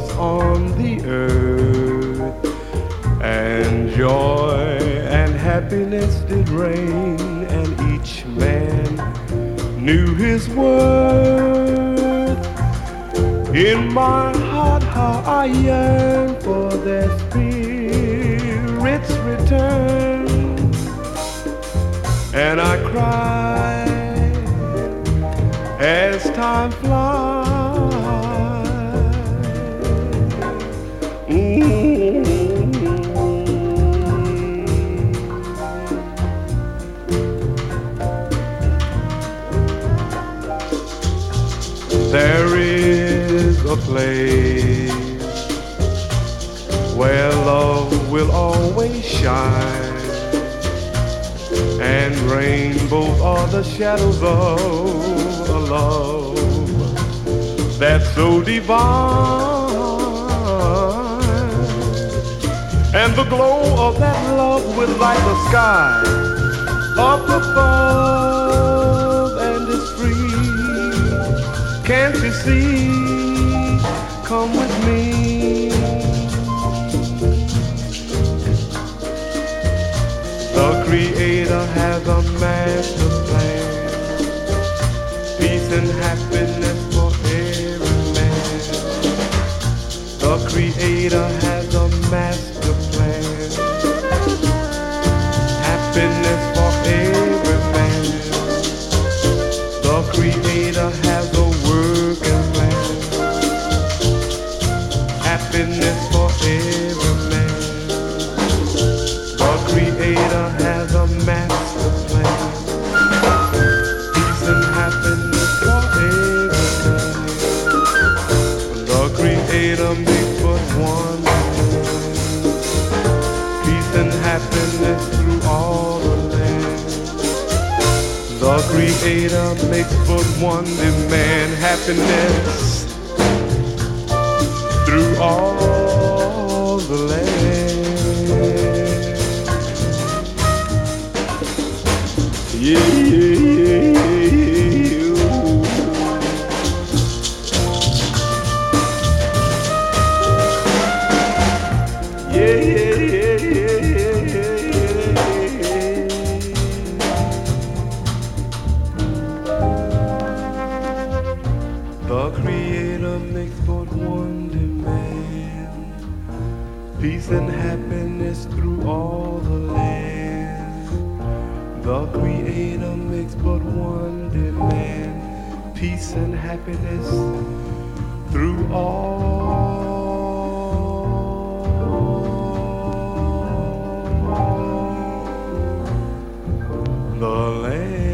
was on the earth and joy and happiness did reign and each man knew his worth. In my heart how I yearn for their spirit's return and I cry a place where love will always shine, and rainbows are the shadows of a love that's so divine. And the glow of that love will light the sky up above and is free. Can't you see? Come with me. The Creator has a master plan. Peace and happiness for every man. The Creator has a master plan. Happiness Creator makes but one. Peace and happiness through all the land. The Creator makes but one demand happiness through all The Creator makes but one demand peace and happiness through all the land. The Creator makes but one demand peace and happiness through all the land.